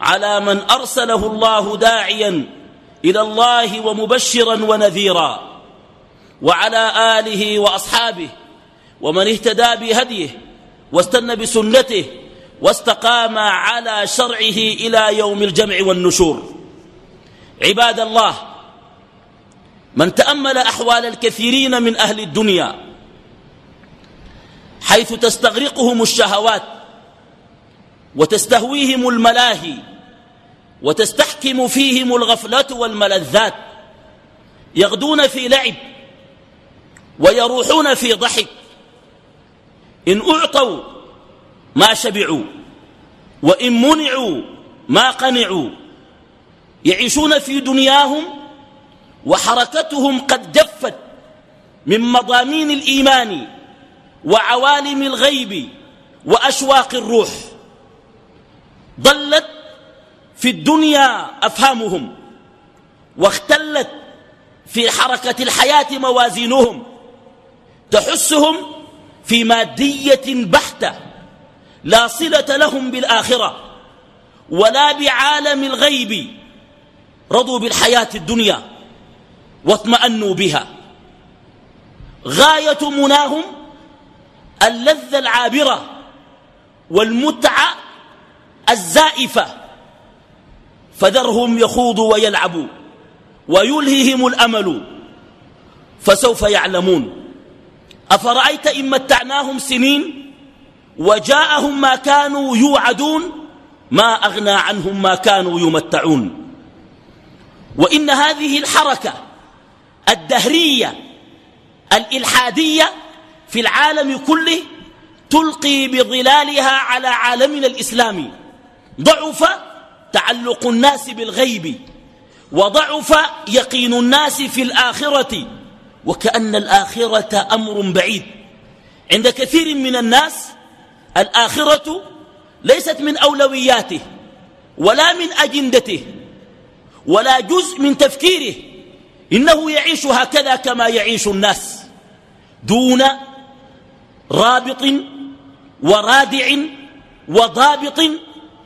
على من أرسله الله داعيا إلى الله ومبشرا ونذيرا وعلى آله وأصحابه ومن اهتدى بهديه واستنى بسنته واستقام على شرعه إلى يوم الجمع والنشور. عباد الله من تأمل أحوال الكثيرين من أهل الدنيا حيث تستغرقهم الشهوات وتستهويهم الملاهي وتستحكم فيهم الغفلة والملذات يغدون في لعب ويروحون في ضحك. إن أعطوا ما شبعوا وإن منعوا ما قنعوا يعيشون في دنياهم وحركتهم قد جفت من مضامين الإيمان وعوالم الغيب وأشواق الروح. ضلت في الدنيا أفهامهم واختلت في حركة الحياة موازينهم تحسهم في مادية بحتة لا صلة لهم بالآخرة ولا بعالم الغيب رضوا بالحياة الدنيا واطمأنوا بها. غاية مناهم اللذة العابرة والمتعة الزائفة فذرهم يخوضوا ويلعبوا ويلههم الأمل فسوف يعلمون. أفرأيت إن متعناهم سنين وجاءهم ما كانوا يوعدون؟ ما أغنى عنهم ما كانوا يمتعون. وإن هذه الحركة الدهرية الإلحادية في العالم كله تلقي بظلالها على عالمنا الإسلامي. ضعف تعلق الناس بالغيب وضعف يقين الناس في الآخرة وكأن الآخرة أمر بعيد. عند كثير من الناس الآخرة ليست من أولوياته ولا من أجندته ولا جزء من تفكيره. إنه يعيش هكذا كما يعيش الناس دون رابط ورادع وضابط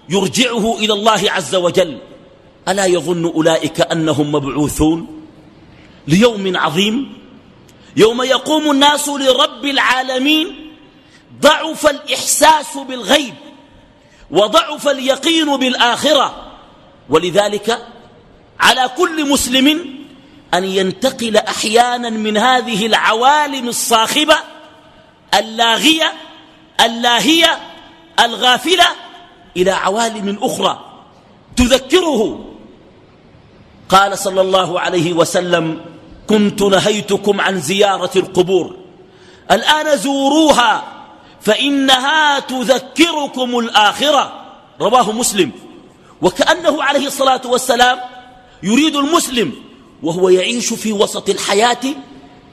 يرجعه إلى الله عز وجل. ألا يظن أولئك أنهم مبعوثون ليوم عظيم؟ يوم يقوم الناس لرب العالمين. ضعف الإحساس بالغيب وضعف اليقين بالآخرة. ولذلك على كل مسلم أن ينتقل أحيانا من هذه العوالم الصاخبة اللاغية اللاهية الغافلة إلى عوالم أخرى تذكره. قال صلى الله عليه وسلم كنت نهيتكم عن زيارة القبور. الآن زوروها فإنها تذكركم الآخرة. رواه مسلم. وكأنه عليه الصلاة والسلام يريد المسلم وهو يعيش في وسط الحياة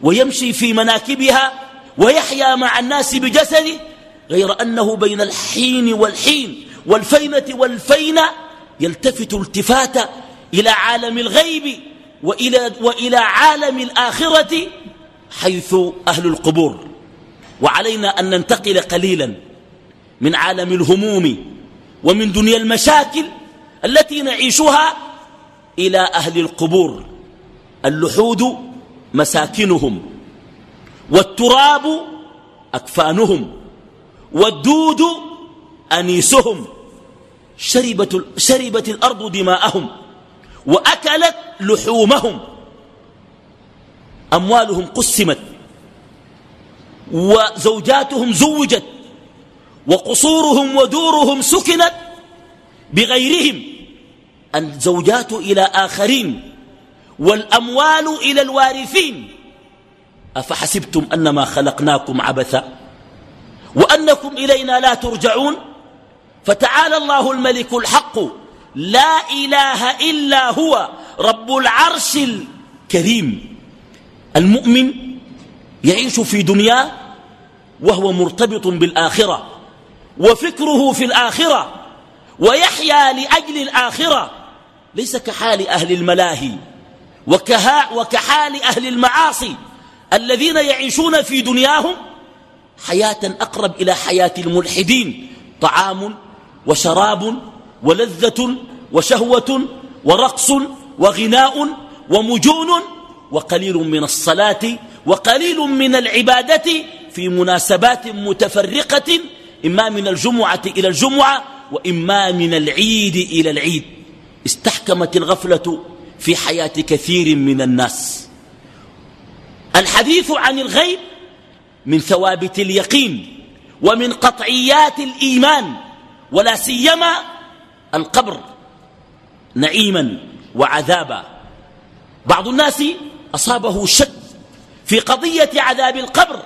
ويمشي في مناكبها ويحيا مع الناس بجسده غير أنه بين الحين والحين والفينة والفينة يلتفت التفاتا إلى عالم الغيب وإلى, وإلى عالم الآخرة حيث أهل القبور. وعلينا أن ننتقل قليلا من عالم الهموم ومن دنيا المشاكل التي نعيشها إلى أهل القبور. اللحود مساكنهم والتراب أكفانهم والدود أنيسهم شربت, شربت الأرض دماءهم وأكلت لحومهم. أموالهم قسمت وزوجاتهم زوجت وقصورهم ودورهم سكنت بغيرهم. الزوجات إلى آخرين والأموال إلى الوارثين. أفحسبتم أنما خلقناكم عبثا وأنكم إلينا لا ترجعون؟ فتعالى الله الملك الحق لا إله إلا هو رب العرش الكريم. المؤمن يعيش في دنياه وهو مرتبط بالآخرة وفكره في الآخرة ويحيا لأجل الآخرة. ليس كحال أهل الملاهي وكها وكحال أهل المعاصي الذين يعيشون في دنياهم حياة أقرب إلى حياة الملحدين. طعام وشراب ولذة وشهوة ورقص وغناء ومجون وقليل من الصلاة وقليل من العبادة في مناسبات متفرقة إما من الجمعة إلى الجمعة وإما من العيد إلى العيد. استحكمت الغفلة في حياة كثير من الناس. الحديث عن الغيب من ثوابت اليقين ومن قطعيات الإيمان ولا سيما القبر نعيما وعذابا. بعض الناس أصابه شك في قضية عذاب القبر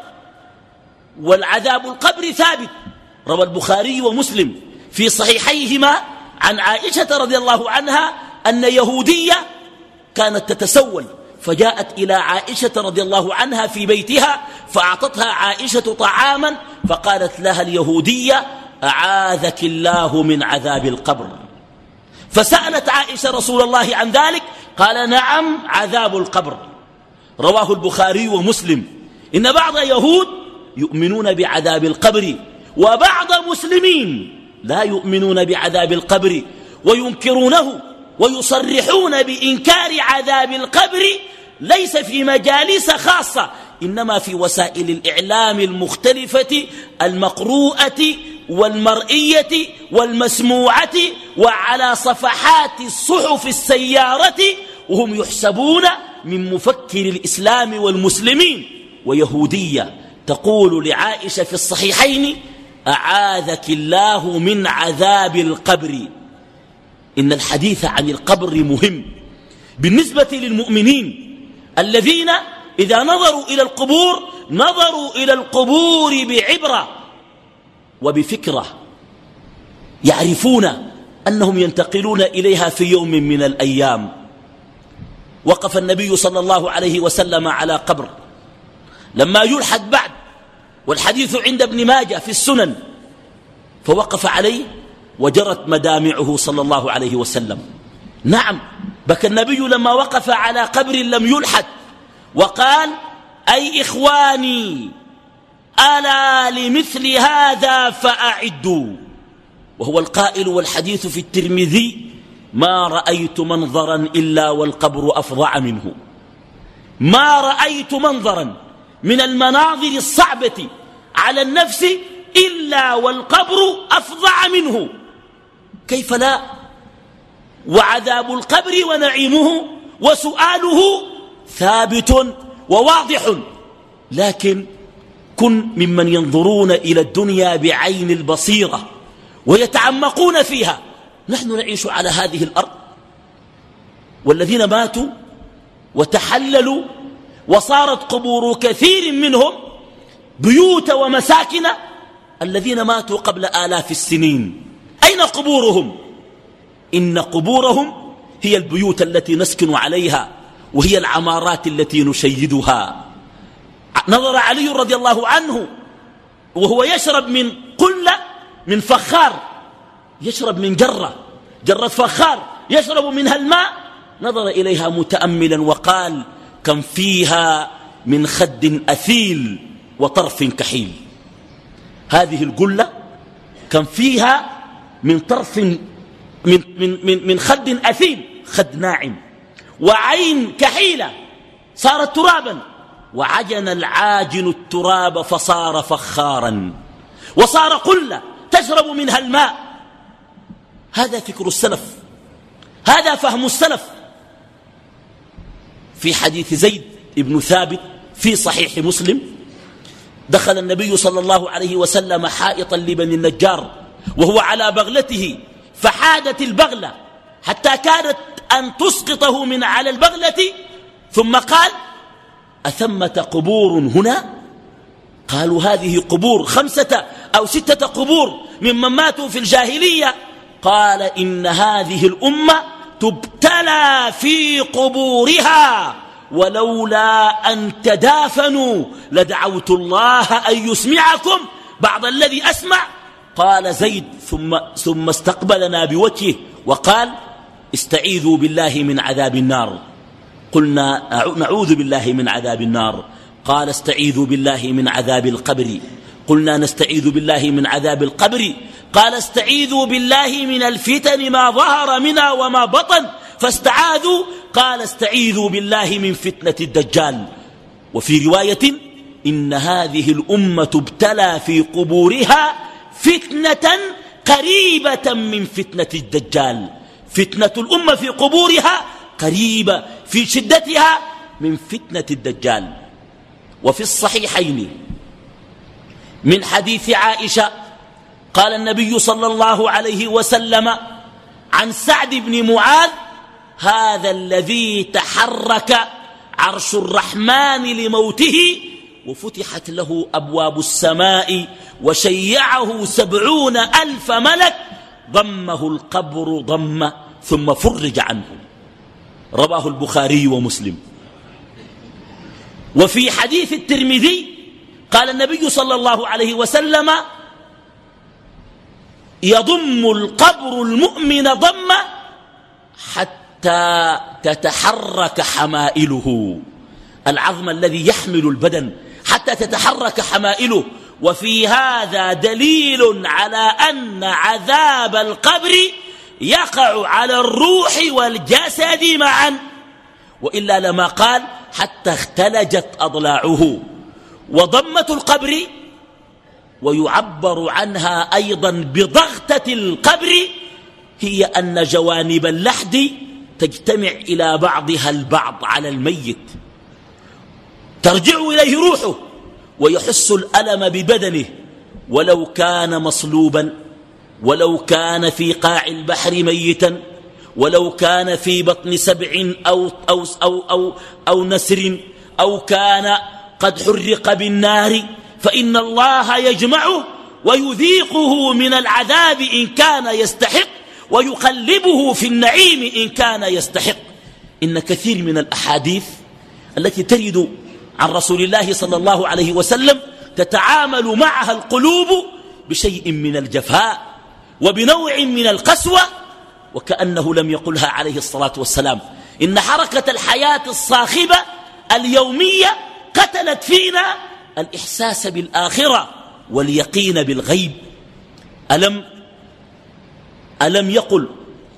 والعذاب القبر ثابت. روى البخاري ومسلم في صحيحيهما عن عائشة رضي الله عنها أن يهودية كانت تتسول فجاءت إلى عائشة رضي الله عنها في بيتها فأعطتها عائشة طعاما فقالت لها اليهودية أعاذك الله من عذاب القبر. فسألت عائشة رسول الله عن ذلك قال نعم عذاب القبر. رواه البخاري ومسلم. إن بعض يهود يؤمنون بعذاب القبر وبعض مسلمين لا يؤمنون بعذاب القبر وينكرونه ويصرحون بإنكار عذاب القبر. ليس في مجالس خاصة إنما في وسائل الإعلام المختلفة المقروءة والمرئية والمسموعة وعلى صفحات الصحف السيارة وهم يحسبون من مفكر الإسلام والمسلمين ويهودية. تقول لعائشة في الصحيحين أعاذك الله من عذاب القبر. إن الحديث عن القبر مهم. بالنسبة للمؤمنين الذين إذا نظروا إلى القبور نظروا إلى القبور بعبرة. وبفكرة يعرفون أنهم ينتقلون إليها في يوم من الأيام. وقف النبي صلى الله عليه وسلم على قبر. لما يلحد بعد والحديث عند ابن ماجه في السنن فوقف عليه وجرت مدامعه صلى الله عليه وسلم. نعم بكى النبي لما وقف على قبر لم يلحد وقال أي إخواني ألا لمثل هذا فأعدوا. وهو القائل والحديث في الترمذي ما رأيت منظرا إلا والقبر أفظع منه. ما رأيت منظرا من المناظر الصعبة على النفس إلا والقبر أفظع منه. كيف لا؟ وعذاب القبر ونعيمه وسؤاله ثابت وواضح. لكن كن ممن ينظرون إلى الدنيا بعين البصيرة ويتعمقون فيها. نحن نعيش على هذه الأرض. والذين ماتوا وتحللوا وصارت قبور كثير منهم بيوت ومساكن الذين ماتوا قبل آلاف السنين. أين قبورهم؟ إن قبورهم هي البيوت التي نسكن عليها وهي العمارات التي نشيدها. نظر علي رضي الله عنه وهو يشرب من قلة من فخار يشرب من جرة جرة فخار يشرب منها الماء نظر إليها متأملا وقال كم فيها من خد أثيل وطرف كحيل. هذه القلة كم فيها من طرف من, من, من, من خد أثيل خد ناعم وعين كحيلة صارت ترابا. وعجن العاجن التراب فصار فخارا وصار قلة تشرب منها الماء. هذا فكر السلف هذا فهم السلف. في حديث زيد بن ثابت في صحيح مسلم دخل النبي صلى الله عليه وسلم حائطا لبني النجار وهو على بغلته فحادت البغلة حتى كادت أن تسقطه من على البغلة ثم قال أثمة قبور هنا؟ قالوا هذه قبور خمسة أو ستة قبور ممن ماتوا في الجاهلية. قال إن هذه الأمة تبتلى في قبورها ولولا أن تدافنوا لدعوت الله أن يسمعكم. بعض الذي أسمع قال زيد ثم, ثم استقبلنا بوجهه وقال استعيذوا بالله من عذاب النار. قلنا نعوذ بالله من عذاب النار. قال استعيذوا بالله من عذاب القبر. قلنا نستعيذ بالله من عذاب القبر. قال استعيذوا بالله من الفتن ما ظهر منها وما بطن. فاستعاذوا. قال استعيذوا بالله من فتنة الدجال. وفي رواية إن هذه الأمة ابتلى في قبورها فتنة قريبة من فتنة الدجال. فتنة الأمة في قبورها قريبة في شدتها من فتنة الدجال. وفي الصحيحين من حديث عائشة قال النبي صلى الله عليه وسلم عن سعد بن معاذ هذا الذي تحرك عرش الرحمن لموته وفتحت له أبواب السماء وشيعه سبعون ألف ملك ضمه القبر ضمة ثم فرج عنه. رواه البخاري ومسلم. وفي حديث الترمذي قال النبي صلى الله عليه وسلم يضم القبر المؤمن ضم حتى تتحرك حمائله. العظم الذي يحمل البدن حتى تتحرك حمائله. وفي هذا دليل على أن عذاب القبر يقع على الروح والجسد معا. وإلا لما قال حتى اختلجت أضلاعه وضمة القبر ويعبر عنها أيضا بضغطة القبر هي أن جوانب اللحد تجتمع إلى بعضها البعض على الميت. ترجع إليه روحه ويحس الألم ببدنه ولو كان مصلوبا ولو كان في قاع البحر ميتا ولو كان في بطن سبع أو, أو, أو, أو, أو نسر أو كان قد حرق بالنار فإن الله يجمعه ويذيقه من العذاب إن كان يستحق ويقلبه في النعيم إن كان يستحق. إن كثير من الأحاديث التي ترد عن رسول الله صلى الله عليه وسلم تتعامل معها القلوب بشيء من الجفاء وبنوع من القسوة وكأنه لم يقلها عليه الصلاة والسلام. إن حركة الحياة الصاخبة اليومية قتلت فينا الإحساس بالآخرة واليقين بالغيب. ألم ألم يقل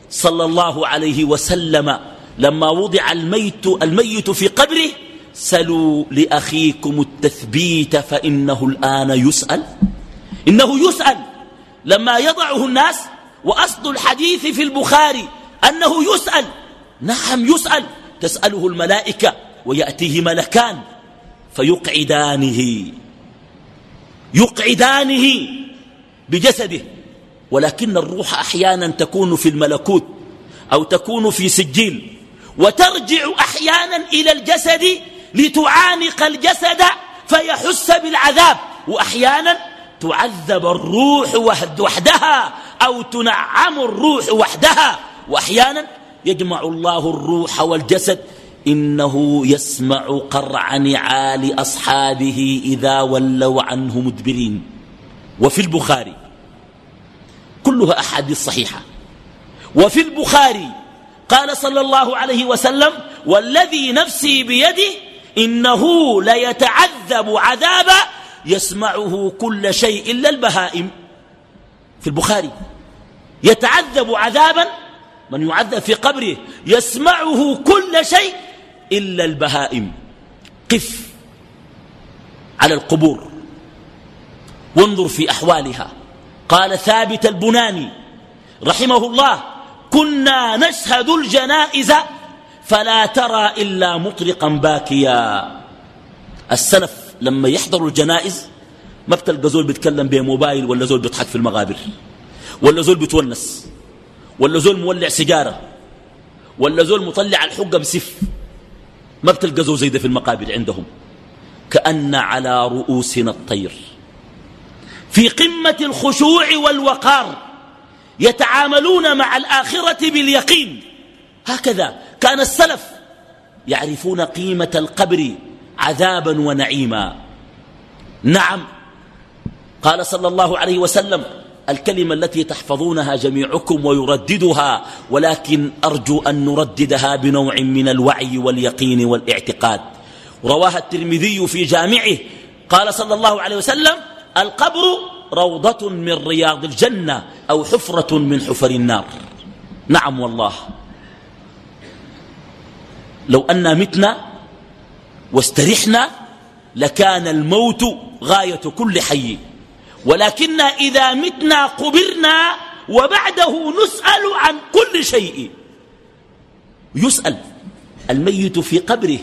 صلى الله عليه وسلم لما وضع الميت, الميت في قبره سلوا لأخيكم التثبيت فإنه الآن يسأل إنه يسأل. لما يضعه الناس وأصل الحديث في البخاري أنه يسأل. نعم يسأل. تسأله الملائكة ويأتيه ملكان. فيقعدانه. يقعدانه بجسده. ولكن الروح أحيانا تكون في الملكوت أو تكون في سجيل. وترجع أحيانا إلى الجسد لتعانق الجسد فيحس بالعذاب. وأحيانا تعذب الروح وحدها أو تنعم الروح وحدها. وأحيانا يجمع الله الروح والجسد إنه يسمع قرع نعال أصحابه إذا ولوا عنه مدبرين. وفي البخاري كلها أحاديث صحيحة. وفي البخاري قال صلى الله عليه وسلم والذي نفسي بيده إنه ليتعذب عذابا يسمعه كل شيء إلا البهائم. في البخاري. يتعذب عذابا من يعذب في قبره يسمعه كل شيء إلا البهائم. قف على القبور. وانظر في أحوالها. قال ثابت البناني رحمه الله كنا نشهد الجنائز فلا ترى إلا مطرقا باكيا. السلف لما يحضروا الجنائز ما بتلقى زول بيتكلم بموبايل ولا زول بيضحك في المغابر ولا زول بتونس ولا زول مولع سيجارة ولا زول مطلع الحقة بسف ما بتلقى زول زي ده في المقابر عندهم. كأن على رؤوسنا الطير. في قمة الخشوع والوقار يتعاملون مع الآخرة باليقين. هكذا كان السلف يعرفون قيمة القبر عذابا ونعيما. نعم. قال صلى الله عليه وسلم الكلمة التي تحفظونها جميعكم ويرددها ولكن أرجو أن نرددها بنوع من الوعي واليقين والاعتقاد. رواها الترمذي في جامعه قال صلى الله عليه وسلم القبر روضة من رياض الجنة أو حفرة من حفر النار. نعم والله. لو أننا متنا واسترحنا لكان الموت غاية كل حي. ولكن إذا متنا قبرنا وبعده نسأل عن كل شيء. يسأل الميت في قبره.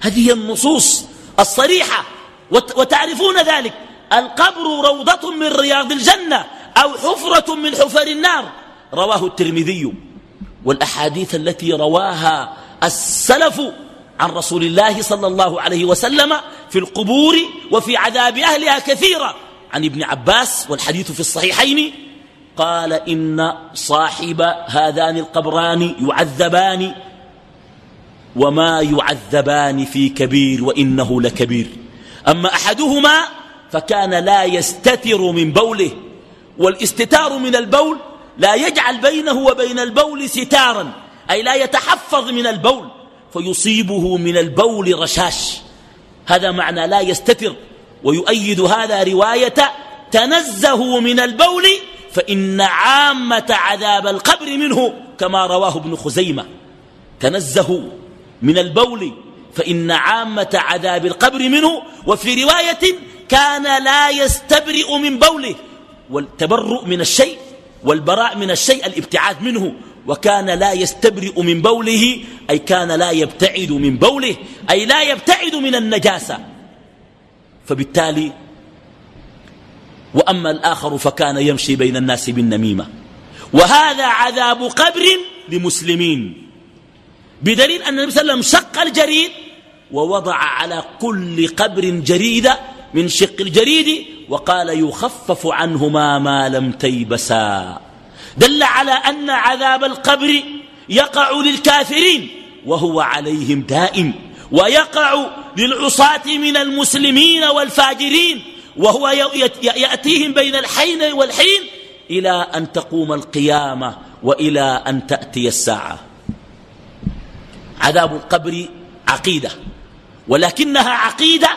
هذه النصوص الصريحة وتعرفون ذلك. القبر روضة من رياض الجنة أو حفرة من حفر النار. رواه الترمذي. والأحاديث التي رواها السلف عن رسول الله صلى الله عليه وسلم في القبور وفي عذاب أهلها كثيرة عن ابن عباس والحديث في الصحيحين قال إن صاحب هذان القبران يعذبان وما يعذبان في كبير وإنه لكبير. أما أحدهما فكان لا يستتر من بوله والاستتار من البول لا يجعل بينه وبين البول ستارا أي لا يتحفظ من البول. فيصيبه من البول رشاش هذا معنى لا يستتر. ويؤيد هذا رواية تنزه من البول فإن عامة عذاب القبر منه كما رواه ابن خزيمة. تنزه من البول فإن عامة عذاب القبر منه. وفي رواية كان لا يستبرئ من بوله. والتبرؤ من الشيء والبراء من الشيء الابتعاد منه. وكان لا يستبرئ من بوله أي كان لا يبتعد من بوله أي لا يبتعد من النجاسة. فبالتالي وأما الآخر فكان يمشي بين الناس بالنميمة. وهذا عذاب قبر لمسلمين. بدليل أن النبي صلى الله عليه وسلم شق الجريد ووضع على كل قبر جريدة من شق الجريد وقال يخفف عنهما ما لم تيبسا. دل على أن عذاب القبر يقع للكافرين وهو عليهم دائم ويقع للعصاة من المسلمين والفاجرين وهو يأتيهم بين الحين والحين إلى أن تقوم القيامة وإلى أن تأتي الساعة. عذاب القبر عقيدة ولكنها عقيدة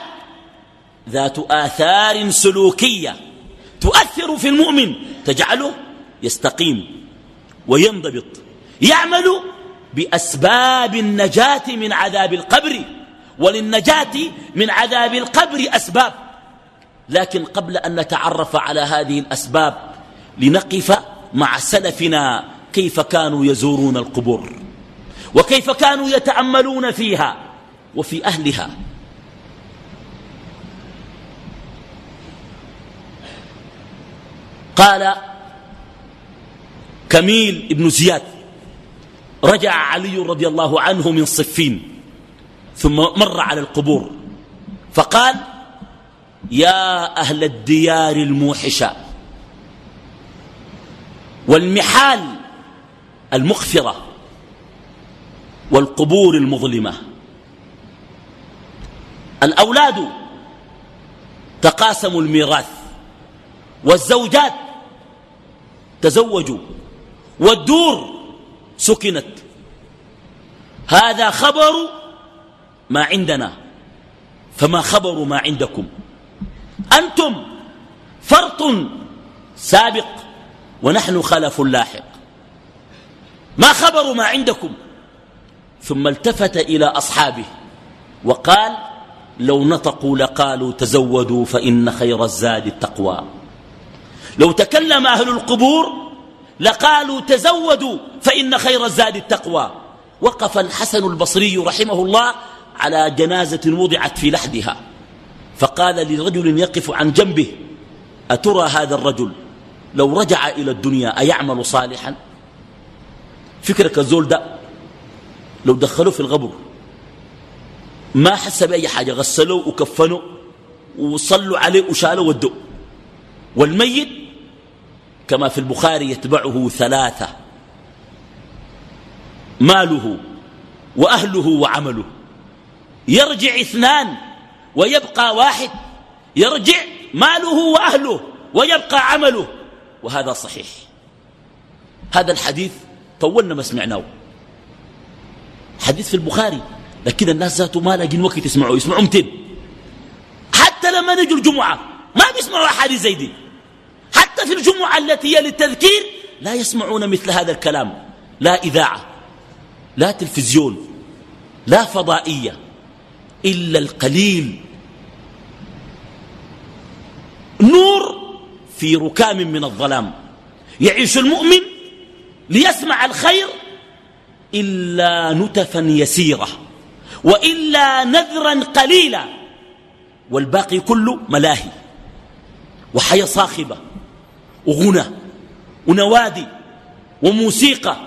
ذات آثار سلوكية تؤثر في المؤمن تجعله يستقيم وينضبط يعمل بأسباب النجاة من عذاب القبر وللنجاة من عذاب القبر أسباب. لكن قبل أن نتعرف على هذه الأسباب لنقف مع سلفنا كيف كانوا يزورون القبور وكيف كانوا يتأملون فيها وفي أهلها. قال كميل ابن زياد. رجع علي رضي الله عنه من صفين ثم مر على القبور. فقال يا أهل الديار الموحشة والمحال المخفرة والقبور المظلمة الأولاد تقاسموا الميراث والزوجات تزوجوا والدور سكنت. هذا خبر ما عندنا. فما خبر ما عندكم؟ أنتم فرط سابق ونحن خلف لاحق. ما خبر ما عندكم؟ ثم التفت إلى أصحابه وقال لو نطقوا لقالوا تزودوا فإن خير الزاد التقوى. لو تكلم أهل القبور لقالوا تزودوا فإن خير الزاد التقوى. وقف الحسن البصري رحمه الله على جنازة وضعت في لحدها. فقال لرجل يقف عن جنبه أترى هذا الرجل؟ لو رجع إلى الدنيا أيعمل صالحا؟ فكرك الزول ده لو دخلوه في الغبر ما حس بأي حاجة غسلوه وكفنوا وصلوا عليه وشالوا ودوا والميت كما في البخاري يتبعه ثلاثة. ماله وأهله وعمله. يرجع اثنان ويبقى واحد. يرجع ماله وأهله ويبقى عمله. وهذا صحيح. هذا الحديث طولنا ما سمعناه. حديث في البخاري. لكن الناس ذاته ما لاقين وقت يسمعوا يسمعوا متين. حتى لما نجوا الجمعة ما بيسمعوا أحاديث زي دي. حتى في الجمعة التي هي للتذكير لا يسمعون مثل هذا الكلام. لا إذاعة لا تلفزيون لا فضائية إلا القليل. نور في ركام من الظلام. يعيش المؤمن ليسمع الخير إلا نتفا يسيرة وإلا نذرا قليلا والباقي كله ملاهي وحياة صاخبة. وغنى ونوادي وموسيقى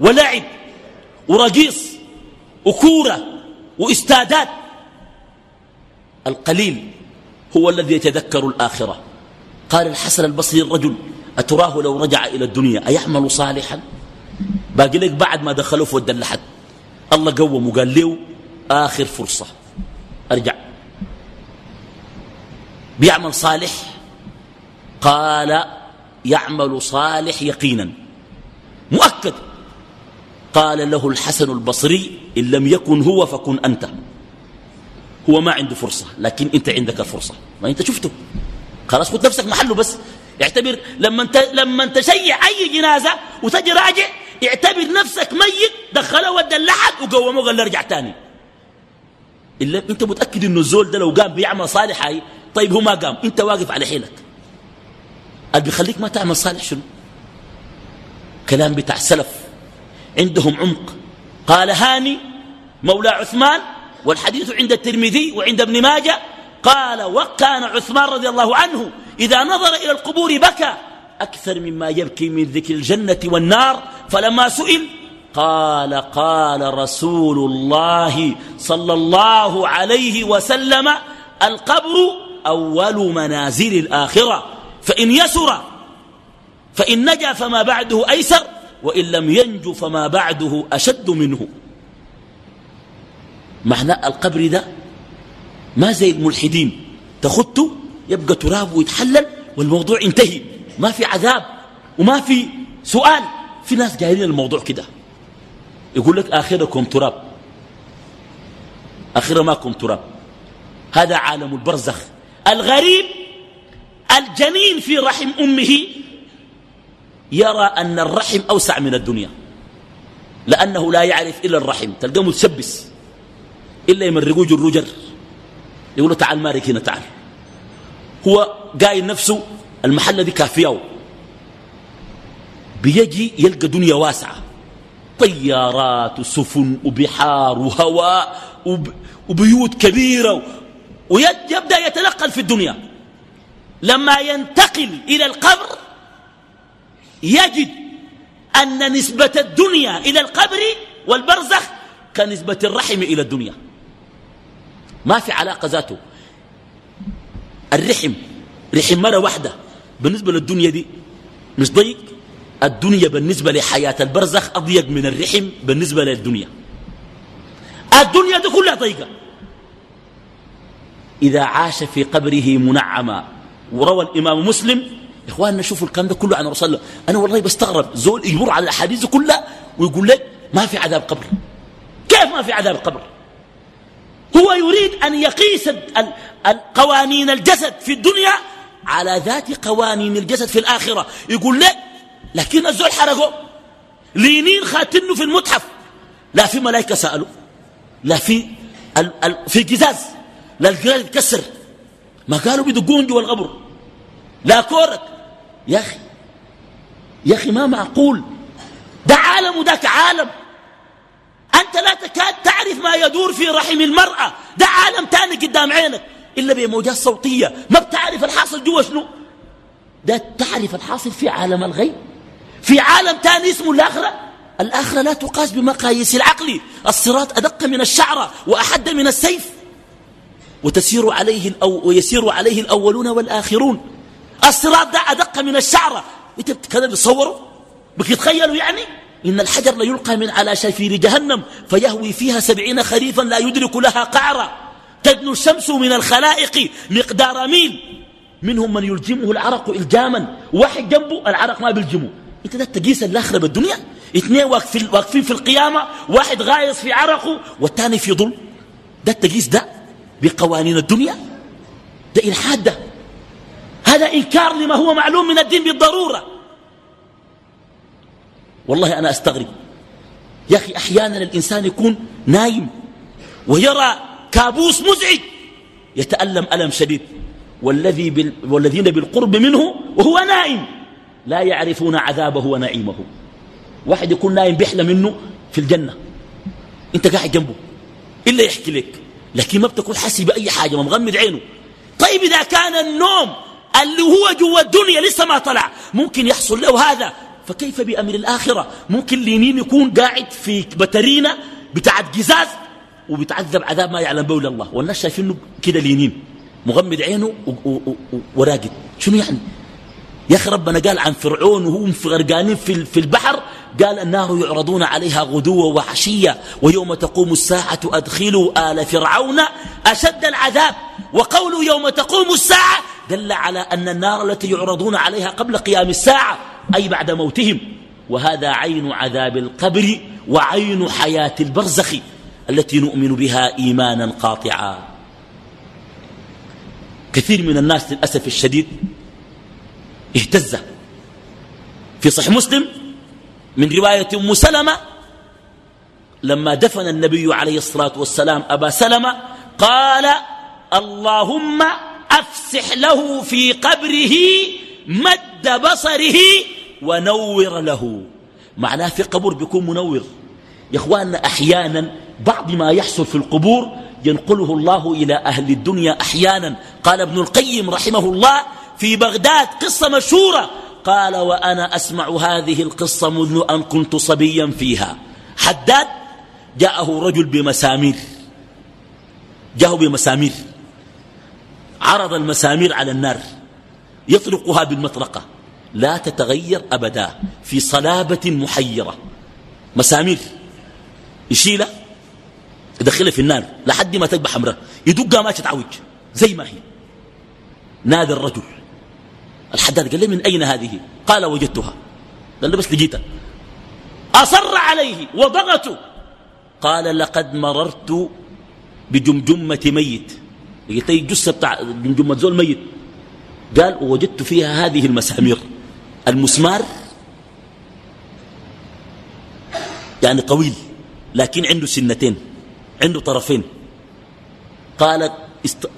ولعب ورقيص وكورة واستادات. القليل هو الذي يتذكر الآخرة. قال الحسن البصري الرجل أتراه لو رجع إلى الدنيا أيعمل صالحا؟ باقي لك بعد ما دخلوا في ود اللحد. الله قوم وقال له آخر فرصة. أرجع. بيعمل صالح؟ قال يعمل صالح يقينا. مؤكد. قال له الحسن البصري إن لم يكن هو فكن أنت. هو ما عنده فرصة لكن أنت عندك الفرصة. ما أنت شفته. خلاص خد نفسك محله بس. اعتبر لما انت لما تشيع أي جنازة وتجي راجع اعتبر نفسك ميت دخله ودى اللحد وقومه قال ارجع تاني. الا أنت متأكد إنه الزول ده لو قام بيعمل صالح هاي طيب هو ما قام. أنت واقف على حيلك. اللي بيخليك ما تعمل صالح شنو؟ كلام بتاع سلف. عندهم عمق. قال هاني مولى عثمان والحديث عند الترمذي وعند ابن ماجه. قال وكان عثمان رضي الله عنه إذا نظر إلى القبور بكى. أكثر مما يبكي من ذكر الجنة والنار. فلما سئل قال قال رسول الله صلى الله عليه وسلم القبر أول منازل الآخرة. فإن يسر فإن نجا فما بعده أيسر وإن لم ينج فما بعده أشد منه. معنى القبر ده ما زي الملحدين تخطه يبقى تراب ويتحلل والموضوع انتهي ما في عذاب وما في سؤال. في ناس قايلين الموضوع كده. يقول لك آخركم تراب. آخر ماكم تراب. هذا عالم البرزخ. الغريب الجنين في رحم أمه يرى أن الرحم أوسع من الدنيا لأنه لا يعرف إلا الرحم تلقاه متشبس إلا يمرقوه جر جر يقول له تعال مارك هنا تعال. هو قايل نفسه المحل دي كافيه بيجي يلقى دنيا واسعة. طيارات وسفن وبحار وهواء وب... وبيوت كبيرة ويبدأ يتنقل في الدنيا. لما ينتقل إلى القبر يجد أن نسبة الدنيا إلى القبر والبرزخ كنسبة الرحم إلى الدنيا. ما في علاقة ذاته. الرحم رحم مرة واحدة. بالنسبة للدنيا دي مش ضيق؟ الدنيا بالنسبة لحياة البرزخ أضيق من الرحم بالنسبة للدنيا. الدنيا دي كلها ضيقة. إذا عاش في قبره منعما وروى الإمام مسلم إخواننا شوفوا الكلام ده كله عن رسول الله أنا والله بستغرب زول يمر على الأحاديث كلها ويقول لك ما في عذاب قبر. كيف ما في عذاب قبر؟ هو يريد أن يقيس قوانين الجسد في الدنيا على ذات قوانين الجسد في الآخرة. يقول لك لكن الزول حرقه. لينين خاتنه في المتحف. لا في ملائكة سألوا لا في ال ال في قزاز. لا القرار يتكسر. ما قالوا بدقون جوا القبر. لا كورك. يا أخي. يا أخي ما معقول. ده عالم وذاك عالم. أنت لا تكاد تعرف ما يدور في رحم المرأة. ده عالم تاني قدام عينك. إلا بموجات صوتية. ما بتعرف الحاصل جوا شنو. ده تعرف الحاصل في عالم الغيب. في عالم تاني اسمه الآخرة. الآخرة لا تقاس بمقاييس العقل. الصراط أدق من الشعرة وأحد من السيف. وتسير عليه الأو ويسير عليه الأولون والآخرون. الصراط ده أدق من الشعرة إنت كذا بتصوره؟ بتتخيلوا يعني؟ إن الحجر ليلقى من على شفير جهنم فيهوي فيها سبعين خريفا لا يدرك لها قعرا. تدنو الشمس من الخلائق مقدار ميل. منهم من يلجمه العرق إلجاما. واحد جنبه العرق ما بيلجمه. إنت ده تقيس الاخره بالدنيا اثنين واقفين, في القيامة. واحد غايص في عرقه والثاني في ظل ده التقيس ده. بقوانين الدنيا؟ ده إلحاد ده. هذا إنكار لما هو معلوم من الدين بالضرورة. والله أنا أستغرب. يا أخي أحيانا الإنسان يكون نايم ويرى كابوس مزعج يتألم ألم شديد. والذي بال والذين بالقرب منه وهو نائم لا يعرفون عذابه ونعيمه. واحد يكون نايم بيحلم منه في الجنة. أنت قاعد جنبه. إلا يحكي لك. لكن ما بتكون حاسس بأي حاجة ما مغمض عينه. طيب إذا كان النوم اللي هو جوا الدنيا لسه ما طلع ممكن يحصل له هذا. فكيف بأمر الآخرة؟ ممكن لينين يكون قاعد في بترينة بتاعت قزاز وبيتعذب عذاب ما يعلم به الله. والناس شايفينه كده لينين مغمض عينه وراقد. شنو يعني؟ يا أخي ربنا قال عن فرعون وهم غرقانين في, في البحر قال النار يعرضون عليها غدوة وعشية ويوم تقوم الساعة أدخلوا آل فرعون أشد العذاب. وقولوا يوم تقوم الساعة دل على أن النار التي يعرضون عليها قبل قيام الساعة أي بعد موتهم. وهذا عين عذاب القبر وعين حياة البرزخ التي نؤمن بها إيمانا قاطعا. كثير من الناس للأسف الشديد اهتز. في صحيح مسلم من رواية أم سلمة لما دفن النبي عليه الصلاة والسلام أبا سلمة قال اللهم أفسح له في قبره مد بصره ونور له. معناه في قبر بيكون منور. يا إخواننا أحيانا بعض ما يحصل في القبور ينقله الله إلى أهل الدنيا أحيانا. قال ابن القيم رحمه الله في بغداد قصة مشهورة قال وأنا أسمع هذه القصة منذ أن كنت صبيا فيها. حداد جاءه رجل بمسامير. جاءه بمسامير. عرض المسامير على النار. يطرقها بالمطرقة. لا تتغير أبدا في صلابة محيرة. مسامير. يشيلها يدخلها في النار. لحد ما تقبح حمراء يدقها ما تتعوج زي ما هي. نادى الرجل. الحداد قال لي من أين هذه؟ قال وجدتها. قال له بس لقيتها أصر عليه وضغته قال لقد مررت بجمجمة ميت. لقيت جثة بتاع جمجمة زول ميت. قال ووجدت فيها هذه المسامير. المسمار يعني طويل لكن عنده سنتين عنده طرفين. قالت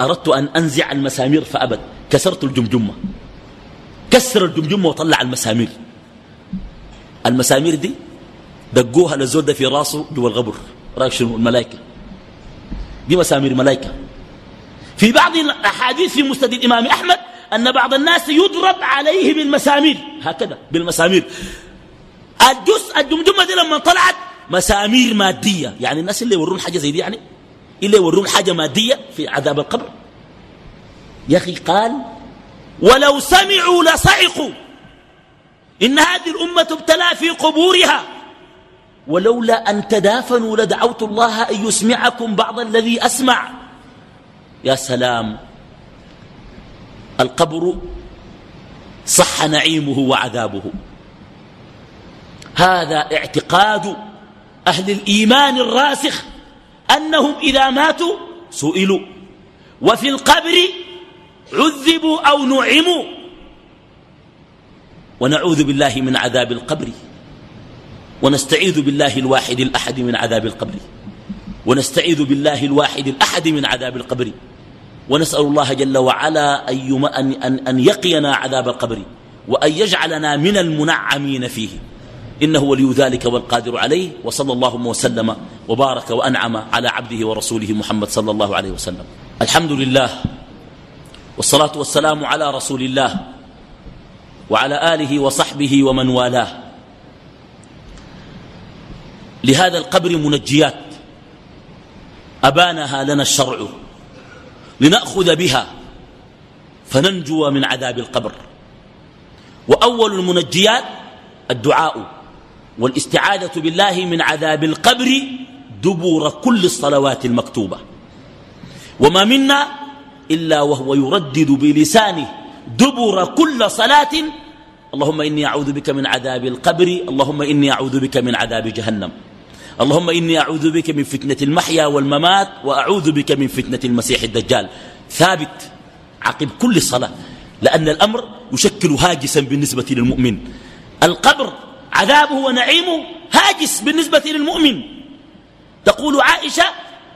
أردت أن أنزع المسامير فأبد كسرت الجمجمة. كسر الجمجمة وطلع المسامير. المسامير دي دقوها للزول ده في راسه جوا الغبر رأيك شنو؟ الملائكة. دي مسامير ملائكة. في بعض الأحاديث في مسند الإمام أحمد أن بعض الناس يضرب عليه بالمسامير. هكذا بالمسامير. الجزء الجمجمة دي لما طلعت مسامير مادية. يعني الناس اللي يورون حاجة زي دي يعني؟ اللي يورون حاجة مادية في عذاب القبر؟ يا أخي قال ولو سمعوا لصعقوا إن هذه الأمة ابتلى في قبورها ولولا أن تدافنوا لدعوت الله أن يسمعكم بعض الذي أسمع. يا سلام. القبر صح نعيمه وعذابه. هذا اعتقاد أهل الإيمان الراسخ أنهم إذا ماتوا سئلوا. وفي القبر عذبوا أو نعموا. ونعوذ بالله من عذاب القبر. ونستعيذ بالله الواحد الأحد من عذاب القبر. ونستعيذ بالله الواحد الأحد من عذاب القبر. ونسأل الله جل وعلا أن, أن, أن يقينا عذاب القبر. وأن يجعلنا من المنعمين فيه. إنه ولي ذلك والقادر عليه. وصلى الله وسلم وبارك وأنعم على عبده ورسوله محمد صلى الله عليه وسلم. الحمد لله والصلاة والسلام على رسول الله وعلى آله وصحبه ومن والاه. لهذا القبر منجيات. أبانها لنا الشرع لنأخذ بها فننجو من عذاب القبر. وأول المنجيات الدعاء والاستعاذة بالله من عذاب القبر دبور كل الصلوات المكتوبة. وما منا إلا وهو يردد بلسانه دبر كل صلاة. اللهم إني أعوذ بك من عذاب القبر. اللهم إني أعوذ بك من عذاب جهنم. اللهم إني أعوذ بك من فتنة المحيا والممات وأعوذ بك من فتنة المسيح الدجال. ثابت عقب كل صلاة. لأن الأمر يشكل هاجسا بالنسبة للمؤمن. القبر عذابه ونعيمه هاجس بالنسبة للمؤمن. تقول عائشة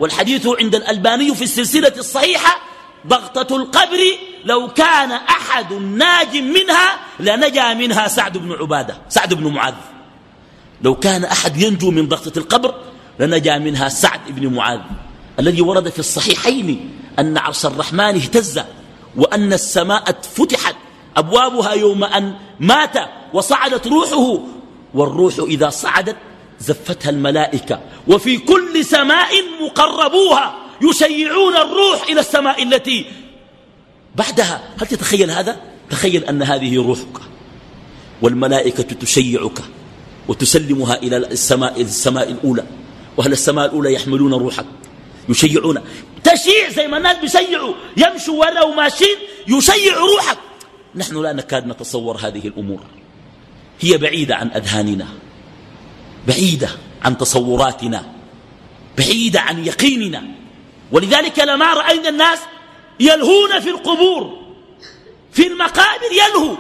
والحديث عند الألباني في السلسلة الصحيحة ضغطة القبر لو كان أحد ناج منها لنجا منها سعد بن عبادة سعد بن معاذ. لو كان أحد ينجو من ضغطة القبر لنجا منها سعد بن معاذ. الذي ورد في الصحيحين أن عرش الرحمن اهتز وأن السماء فتحت أبوابها يوم أن مات وصعدت روحه والروح إذا صعدت زفتها الملائكة. وفي كل سماء مقربوها. يشيعون الروح إلى السماء التي بعدها هل تتخيل هذا؟ تخيل أن هذه روحك والملائكة تشيعك وتسلمها إلى السماء, السماء الأولى. وأهل السماء الأولى يحملون روحك؟ يشيعون. تشيع زي ما الناس بيشيعوا. يمشوا ولا وماشيين يشيع روحك. نحن لا نكاد نتصور هذه الأمور. هي بعيدة عن أذهاننا. بعيدة عن تصوراتنا. بعيدة عن يقيننا. ولذلك لما رأينا الناس يلهون في القبور في المقابر يلهوا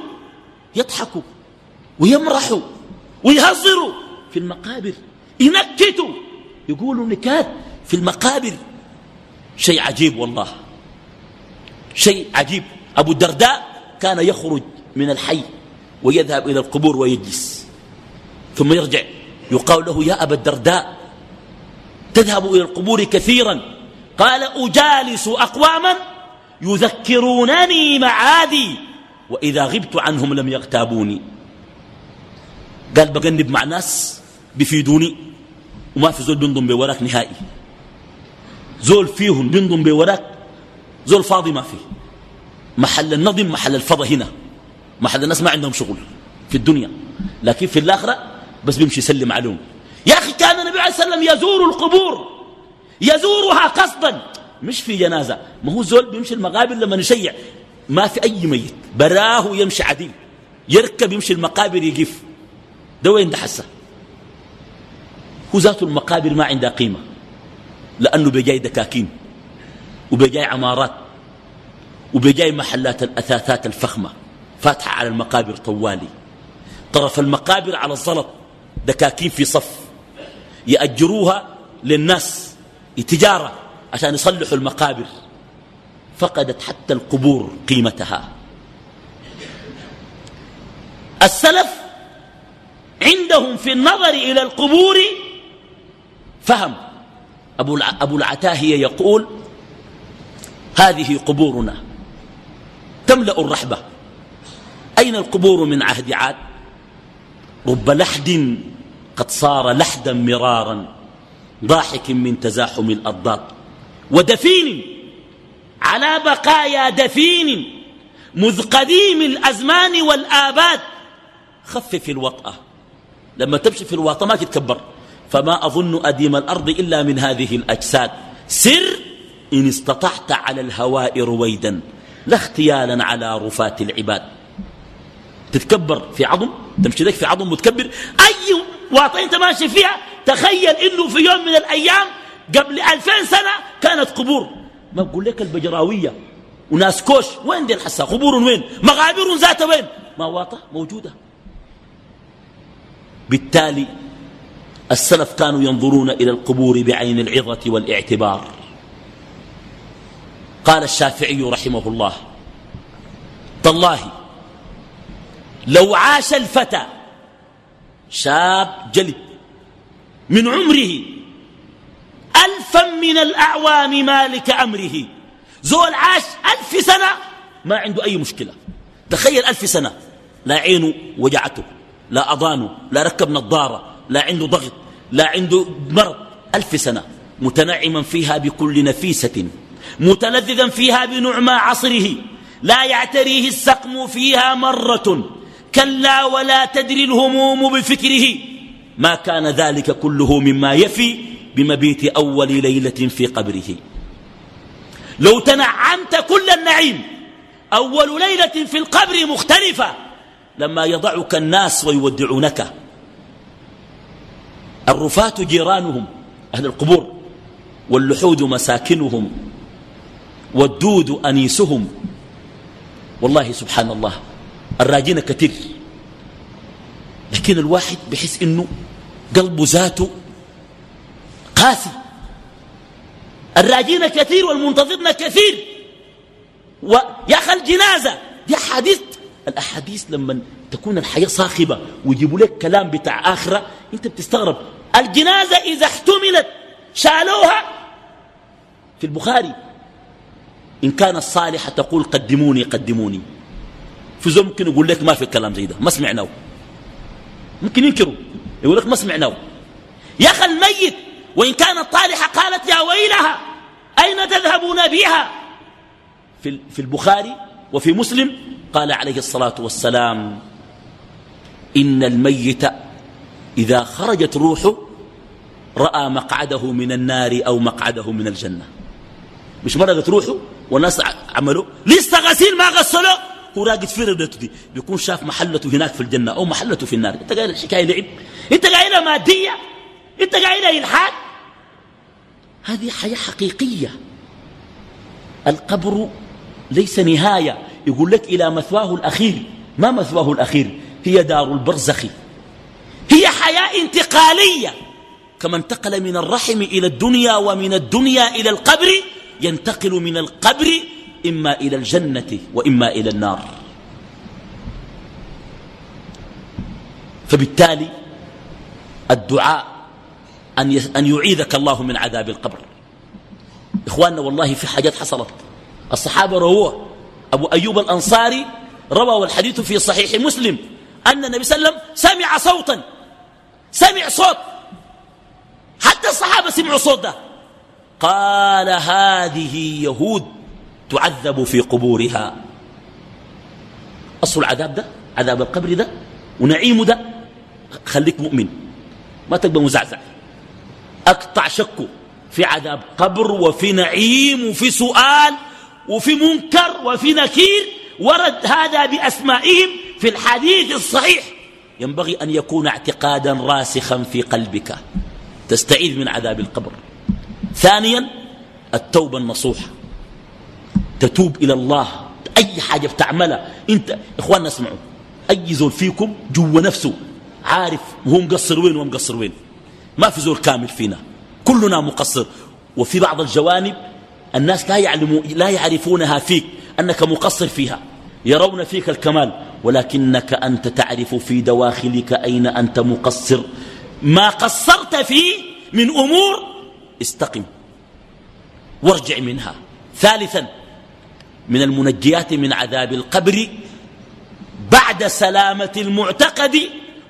يضحكوا ويمرحوا ويهزروا في المقابر ينكتوا يقولوا نكات في المقابر. شيء عجيب والله شيء عجيب. أبو الدرداء كان يخرج من الحي ويذهب إلى القبور ويجلس ثم يرجع يقال له يا أبا الدرداء تذهب إلى القبور كثيرا. قال أجالس أقواما يذكرونني معادي وإذا غبت عنهم لم يغتابوني. قال بقنب مع ناس بيفيدوني وما في زول بينضم بوراك نهائي. زول فيهم بينضم بوراك زول فاضي ما فيه. محل النظم محل الفضى هنا. محل الناس ما عندهم شغل في الدنيا. لكن في الآخرة بس بيمشي يسلم عليهم. يا أخي كان النبي عليه السلام يزور القبور. يزورها قصدا. مش في جنازة. ما هو زول بيمشي المقابر لما نشيع. ما في أي ميت. براه يمشي عديل. يركب يمشي المقابر يقف. ده وين ده حسه هو ذات المقابر ما عندها قيمة. لأنه بجاي دكاكين. وبجاي عمارات. وبجاي محلات الأثاثات الفخمة. فاتحة على المقابر طوالي. طرف المقابر على الزلط. دكاكين في صف. يأجروها للناس. تجارة عشان يصلحوا المقابر. فقدت حتى القبور قيمتها. السلف عندهم في النظر إلى القبور فهم. أبو العتاهية يقول هذه قبورنا. تملأ الرحبة. أين القبور من عهد عاد؟ رب لحد قد صار لحدا مرارا. ضاحك من تزاحم الأضداد. ودفين على بقايا دفين مذ قديم الأزمان والآباد. خفف الوطأة لما تمشي في الوطأة ما تتكبر. فما أظن أديم الأرض إلا من هذه الأجساد. سر إن استطعت على الهواء رويدا لا اختيالا على رفات العباد. تتكبر في عظم تمشي لك في عظم متكبر. أي واطة أنت ماشي فيها تخيل إنه في يوم من الأيام قبل ألفين سنة كانت قبور. ما بقول لك البجراوية وناس كوش. وين دي الحسا قبور وين؟ مغابر ذات وين؟ ما واطة موجودة. بالتالي السلف كانوا ينظرون إلى القبور بعين العظة والاعتبار. قال الشافعي رحمه الله تالله لو عاش الفتى شاب جلد من عمره ألفا من الأعوام مالك أمره. زول عاش ألف سنة ما عنده أي مشكلة. تخيل ألف سنة. لا عينه وجعته لا أضانه لا ركب نظارة لا عنده ضغط لا عنده مرض. ألف سنة. متنعما فيها بكل نفيسة. متلذذا فيها بنعمى عصره. لا يعتريه السقم فيها مرة. كلا ولا تدري الهموم بفكره. ما كان ذلك كله مما يفي بمبيت أول ليلة في قبره. لو تنعمت كل النعيم أول ليلة في القبر مختلفة. لما يضعك الناس ويودعونك. الرفاة جيرانهم أهل القبور واللحود مساكنهم والدود أنيسهم. والله سبحان الله. الراجين كثير لكن الواحد بحس إنه قلبه ذاته قاسي. الراجين كثير والمنتظرين كثير. ويا أخي الجنازة دي أحاديث. الأحاديث لما تكون الحياة صاخبة ويجيبوا لك كلام بتاع آخرة أنت بتستغرب. الجنازة إذا احتملت شالوها. في البخاري إن كان الصالح تقول قدموني قدموني. في زول ممكن يقول لك ما في الكلام زي ده ما سمعناه. ممكن ينكروا يقول لك ما سمعناه. يا أخي الميت وإن كانت طالحة قالت يا ويلها أين تذهبون بها؟ في, في البخاري وفي مسلم قال عليه الصلاة والسلام إن الميت إذا خرجت روحه رأى مقعده من النار أو مقعده من الجنة. مش مرقت روحه والناس عملوا لسه غسيل ما غسله هو راقد في ردته دي. بيكون شاف محلته هناك في الجنة أو محلته في النار. انت قايل الحكاية لعب. انت قايلها مادية. انت قايلها إلحاد. هذه حياة حقيقية. القبر ليس نهاية. يقول لك إلى مثواه الأخير. ما مثواه الأخير؟ هي دار البرزخ. هي حياة انتقالية. كما انتقل من الرحم إلى الدنيا ومن الدنيا إلى القبر ينتقل من القبر إما إلى الجنة وإما إلى النار. فبالتالي الدعاء أن يعيذك الله من عذاب القبر. إخواننا والله في حاجات حصلت. الصحابة رووه. أبو أيوب الأنصاري روى والحديث في صحيح مسلم أن النبي صلى الله عليه وسلم سمع صوتا. سمع صوت. حتى الصحابة سمعوا صوت ده. قال هذه يهود. تعذب في قبورها. أصل العذاب ده عذاب القبر ده ونعيم ده خليك مؤمن. ما تبقى مزعزع. أقطع شكه في عذاب قبر وفي نعيم وفي سؤال وفي منكر وفي نكير. ورد هذا بأسمائهم في الحديث الصحيح. ينبغي أن يكون اعتقادا راسخا في قلبك. تستعيذ من عذاب القبر. ثانيا التوبة النصوحة. تتوب إلى الله. أي حاجة بتعملها. أنت إخواننا اسمعوا. أي زول فيكم جوا نفسه عارف وهو مقصر وين ومقصر وين. ما في زول كامل فينا. كلنا مقصر. وفي بعض الجوانب الناس لا, يعلموا لا يعرفونها فيك. أنك مقصر فيها. يرون فيك الكمال. ولكنك أنت تعرف في دواخلك أين أنت مقصر. ما قصرت فيه من أمور استقم. وارجع منها. ثالثا من المنجيات من عذاب القبر بعد سلامة المعتقد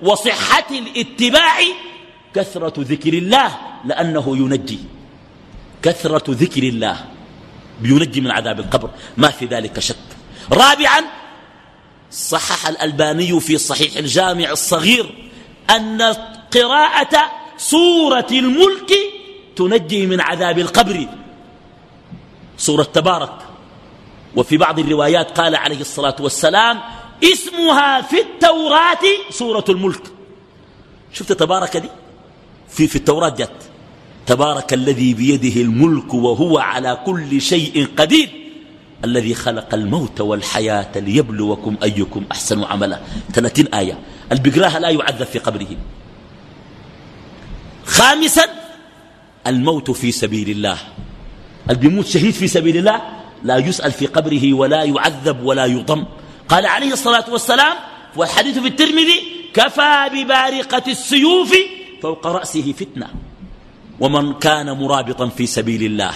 وصحة الاتباع كثرة ذكر الله لأنه ينجي. كثرة ذكر الله بينجي من عذاب القبر ما في ذلك شك. رابعا صحح الألباني في صحيح الجامع الصغير أن قراءة سورة الملك تنجي من عذاب القبر. سورة تبارك. وفي بعض الروايات قال عليه الصلاة والسلام اسمها في التوراة سورة الملك. شفت تبارك دي؟ في, في التوراة جت. تبارك الذي بيده الملك وهو على كل شيء قدير الذي خلق الموت والحياة ليبلوكم أيكم أحسن عملا. 30 آية. البقراها لا يعذب في قبره. خامسا الموت في سبيل الله. البيموت شهيد في سبيل الله؟ لا يسأل في قبره ولا يعذب ولا يضم. قال عليه الصلاة والسلام والحديث في الترمذي كفى ببارقة السيوف فوق رأسه فتنة. ومن كان مرابطا في سبيل الله.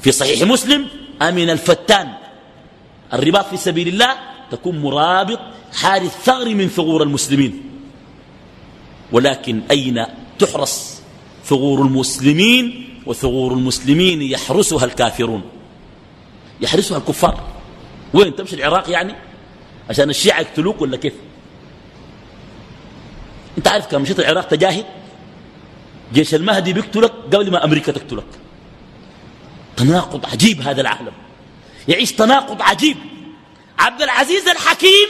في صحيح مسلم أمن الفتان. الرباط في سبيل الله تكون مرابط حارث ثغر من ثغور المسلمين. ولكن أين تحرس ثغور المسلمين وثغور المسلمين يحرسها الكافرون؟ يحرسها الكفار. وين تمشي العراق يعني؟ عشان الشيعة يقتلوك ولا كيف؟ انت عارف كم مشيت العراق تجاهد؟ جيش المهدي بيقتلك قبل ما أمريكا تقتلك. تناقض عجيب هذا العالم. يعيش تناقض عجيب. عبد العزيز الحكيم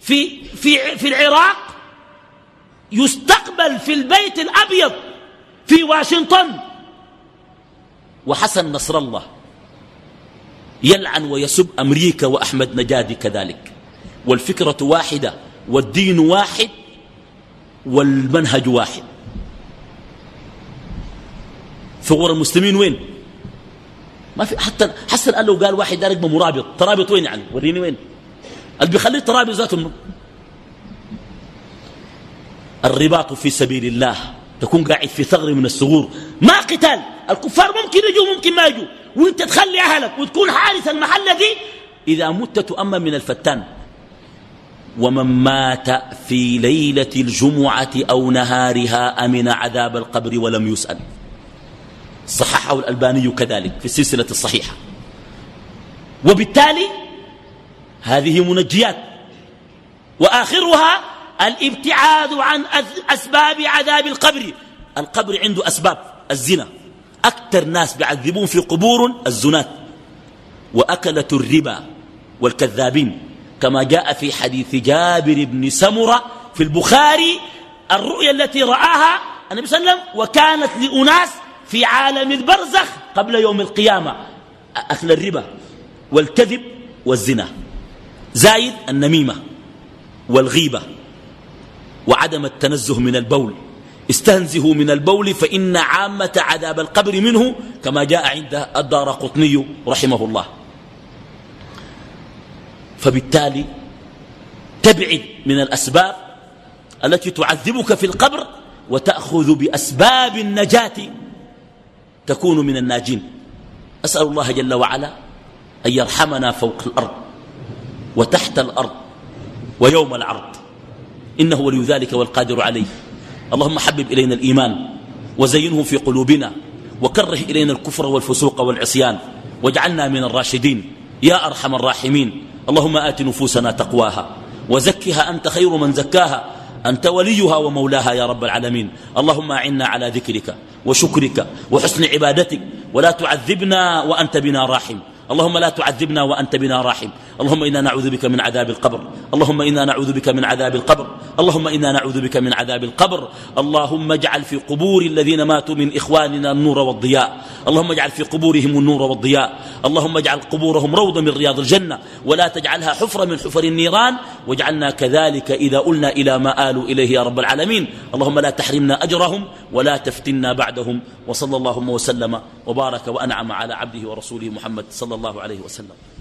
في, في, في العراق يستقبل في البيت الأبيض في واشنطن. وحسن نصر الله. يلعن ويسب أمريكا وأحمد نجادي كذلك. والفكرة واحدة والدين واحد والمنهج واحد. ثغور المسلمين وين؟ ما في حتى حسن قال له قال واحد دارك مرابط ترابط وين يعني؟ وريني وين. اللي بيخليه ترابط ذاته الرباط في سبيل الله. تكون قاعد في ثغر من الثغور ما قتال. الكفار ممكن يجوا ممكن ما يجوا. وانت تخلي اهلك وتكون حارس المحل دي إذا مت تؤمن من الفتان. ومن مات في ليلة الجمعة أو نهارها أمن عذاب القبر ولم يسأل. صححه الألباني كذلك في السلسلة الصحيحة. وبالتالي هذه منجيات. وآخرها الابتعاد عن أسباب عذاب القبر. القبر عنده أسباب الزنا. أكثر ناس بيعذبون في قبور الزنات وأكلة الربا والكذابين. كما جاء في حديث جابر بن سمرة في البخاري الرؤيا التي رآها النبي صلى الله عليه وسلم وكانت لأناس في عالم البرزخ قبل يوم القيامة. أكل الربا والكذب والزنا. زايد النميمة والغيبة وعدم التنزه من البول. استنزهوا من البول فإن عامة عذاب القبر منه كما جاء عند الدار قطني رحمه الله. فبالتالي تبعد من الأسباب التي تعذبك في القبر وتأخذ بأسباب النجاة تكون من الناجين. أسأل الله جل وعلا أن يرحمنا فوق الأرض وتحت الأرض ويوم العرض. إنه ولي ذلك والقادر عليه. اللهم حبب إلينا الإيمان وزينه في قلوبنا وكره إلينا الكفر والفسوق والعصيان واجعلنا من الراشدين يا أرحم الراحمين اللهم آت نفوسنا تقواها وزكها أنت خير من زكاها أنت وليها ومولاها يا رب العالمين اللهم أعنا على ذكرك وشكرك وحسن عبادتك ولا تعذبنا وأنت بنا راحم اللهم لا تعذبنا وأنت بنا راحم اللهم إنا نعوذ بك من عذاب القبر. اللهم إنا نعوذ بك من عذاب القبر. اللهم إنا نعوذ بك من عذاب القبر. اللهم اجعل في قبور الذين ماتوا من إخواننا النور والضياء. اللهم اجعل في قبورهم النور والضياء. اللهم اجعل قبورهم روضة من رياض الجنة. ولا تجعلها حفرة من حفر النيران. واجعلنا كذلك إذا قلنا إلى ما آلوا إليه يا رب العالمين. اللهم لا تحرمنا أجرهم ولا تفتنا بعدهم. وصلى اللهم وسلم وبارك وأنعم على عبده ورسوله محمد صلى الله عليه وسلم.